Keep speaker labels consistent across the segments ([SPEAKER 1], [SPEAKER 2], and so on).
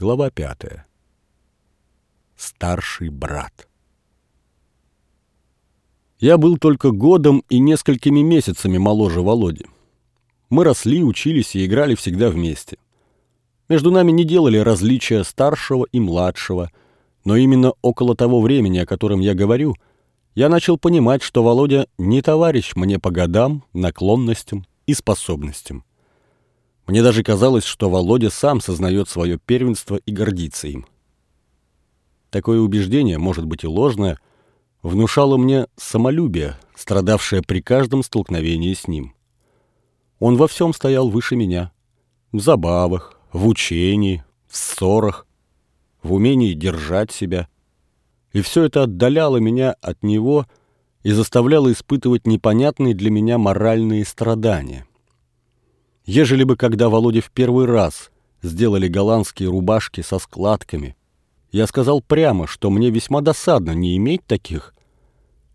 [SPEAKER 1] Глава пятая. Старший брат. Я был только годом и несколькими месяцами моложе Володи. Мы росли, учились и играли всегда вместе. Между нами не делали различия старшего и младшего, но именно около того времени, о котором я говорю, я начал понимать, что Володя не товарищ мне по годам, наклонностям и способностям. Мне даже казалось, что Володя сам сознает свое первенство и гордится им. Такое убеждение, может быть и ложное, внушало мне самолюбие, страдавшее при каждом столкновении с ним. Он во всем стоял выше меня. В забавах, в учении, в ссорах, в умении держать себя. И все это отдаляло меня от него и заставляло испытывать непонятные для меня моральные страдания. Ежели бы, когда Володя в первый раз сделали голландские рубашки со складками, я сказал прямо, что мне весьма досадно не иметь таких,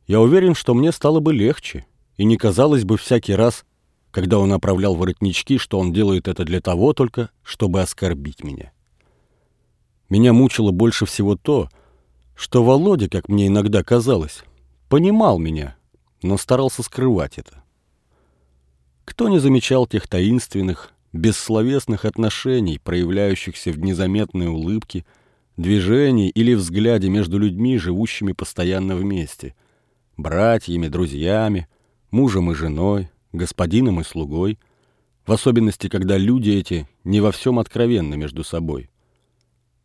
[SPEAKER 1] я уверен, что мне стало бы легче, и не казалось бы всякий раз, когда он оправлял воротнички, что он делает это для того только, чтобы оскорбить меня. Меня мучило больше всего то, что Володя, как мне иногда казалось, понимал меня, но старался скрывать это. Кто не замечал тех таинственных, бессловесных отношений, проявляющихся в незаметной улыбке, движении или взгляде между людьми, живущими постоянно вместе, братьями, друзьями, мужем и женой, господином и слугой, в особенности, когда люди эти не во всем откровенны между собой.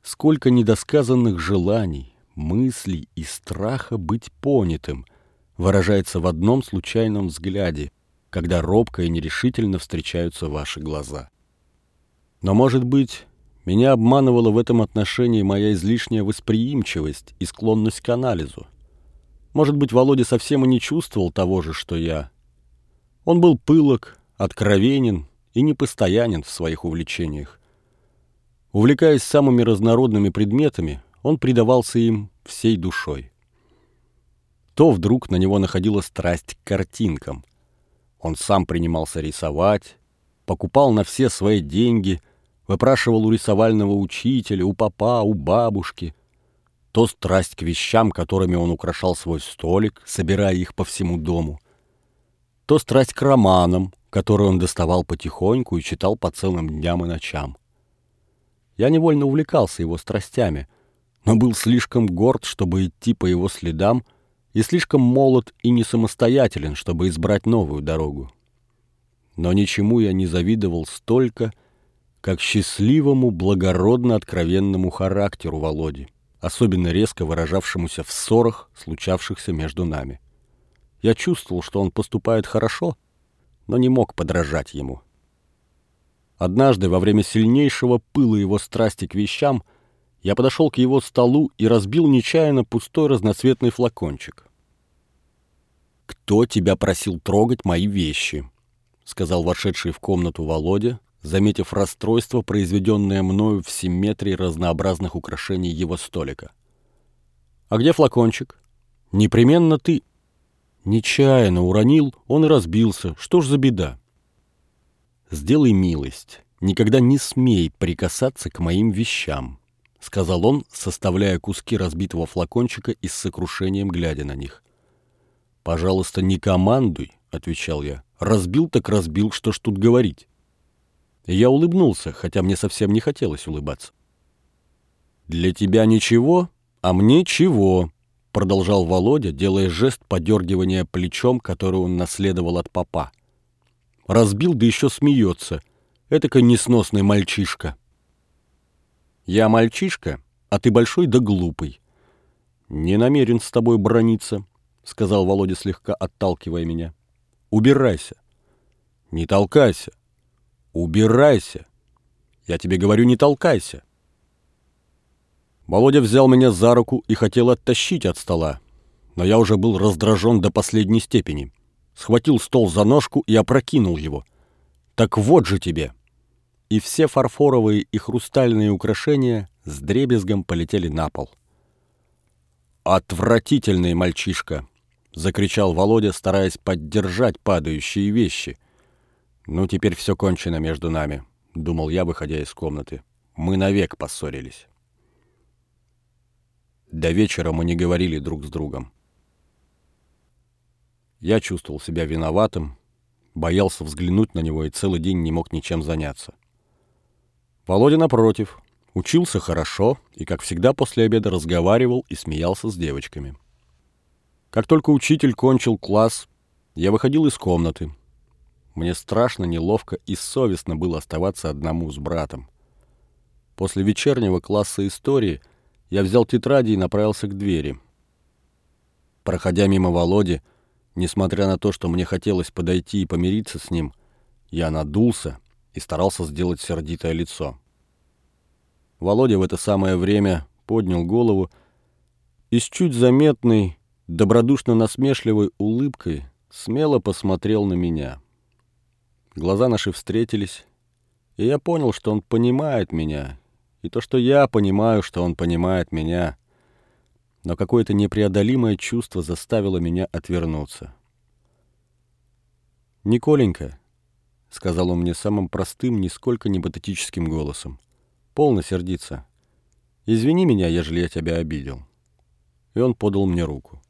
[SPEAKER 1] Сколько недосказанных желаний, мыслей и страха быть понятым выражается в одном случайном взгляде – когда робко и нерешительно встречаются ваши глаза. Но, может быть, меня обманывала в этом отношении моя излишняя восприимчивость и склонность к анализу. Может быть, Володя совсем и не чувствовал того же, что я. Он был пылок, откровенен и непостоянен в своих увлечениях. Увлекаясь самыми разнородными предметами, он предавался им всей душой. То вдруг на него находила страсть к картинкам – он сам принимался рисовать, покупал на все свои деньги, выпрашивал у рисовального учителя, у папа, у бабушки. То страсть к вещам, которыми он украшал свой столик, собирая их по всему дому. То страсть к романам, которые он доставал потихоньку и читал по целым дням и ночам. Я невольно увлекался его страстями, но был слишком горд, чтобы идти по его следам — и слишком молод и не самостоятелен, чтобы избрать новую дорогу. Но ничему я не завидовал столько, как счастливому, благородно откровенному характеру Володи, особенно резко выражавшемуся в ссорах, случавшихся между нами. Я чувствовал, что он поступает хорошо, но не мог подражать ему. Однажды, во время сильнейшего пыла его страсти к вещам, я подошел к его столу и разбил нечаянно пустой разноцветный флакончик. «Кто тебя просил трогать мои вещи?» — сказал вошедший в комнату Володя, заметив расстройство, произведенное мною в симметрии разнообразных украшений его столика. «А где флакончик?» «Непременно ты...» «Нечаянно уронил, он и разбился. Что ж за беда?» «Сделай милость, никогда не смей прикасаться к моим вещам», — сказал он, составляя куски разбитого флакончика и с сокрушением глядя на них. «Пожалуйста, не командуй», — отвечал я. «Разбил так разбил, что ж тут говорить». Я улыбнулся, хотя мне совсем не хотелось улыбаться. «Для тебя ничего, а мне чего», — продолжал Володя, делая жест подергивания плечом, который он наследовал от папа. «Разбил, да еще смеется. Этакой несносный мальчишка». «Я мальчишка, а ты большой да глупый. Не намерен с тобой брониться сказал Володя, слегка отталкивая меня. «Убирайся!» «Не толкайся!» «Убирайся!» «Я тебе говорю, не толкайся!» Володя взял меня за руку и хотел оттащить от стола, но я уже был раздражен до последней степени. Схватил стол за ножку и опрокинул его. «Так вот же тебе!» И все фарфоровые и хрустальные украшения с дребезгом полетели на пол. «Отвратительный мальчишка!» закричал Володя, стараясь поддержать падающие вещи. «Ну, теперь все кончено между нами», — думал я, выходя из комнаты. Мы навек поссорились. До вечера мы не говорили друг с другом. Я чувствовал себя виноватым, боялся взглянуть на него и целый день не мог ничем заняться. Володя, напротив, учился хорошо и, как всегда, после обеда разговаривал и смеялся с девочками. Как только учитель кончил класс, я выходил из комнаты. Мне страшно, неловко и совестно было оставаться одному с братом. После вечернего класса истории я взял тетради и направился к двери. Проходя мимо Володи, Несмотря на то, что мне хотелось подойти и помириться с ним, я надулся и старался сделать сердитое лицо. Володя в это самое время поднял голову и с чуть заметной, добродушно-насмешливой улыбкой смело посмотрел на меня. Глаза наши встретились, и я понял, что он понимает меня, и то, что я понимаю, что он понимает меня — но какое-то непреодолимое чувство заставило меня отвернуться. «Николенька», — сказал он мне самым простым, нисколько не патетическим голосом, — «полно сердиться. Извини меня, ежели я тебя обидел». И он подал мне руку.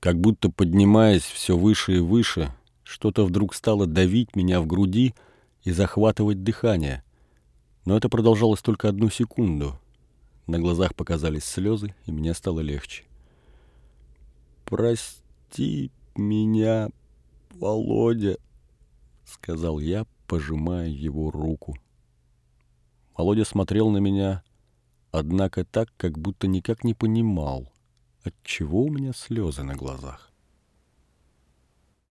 [SPEAKER 1] Как будто поднимаясь все выше и выше, что-то вдруг стало давить меня в груди и захватывать дыхание. Но это продолжалось только одну секунду — на глазах показались слезы, и мне стало легче. «Прости меня, Володя», — сказал я, пожимая его руку. Володя смотрел на меня, однако так, как будто никак не понимал, отчего у меня слезы на глазах.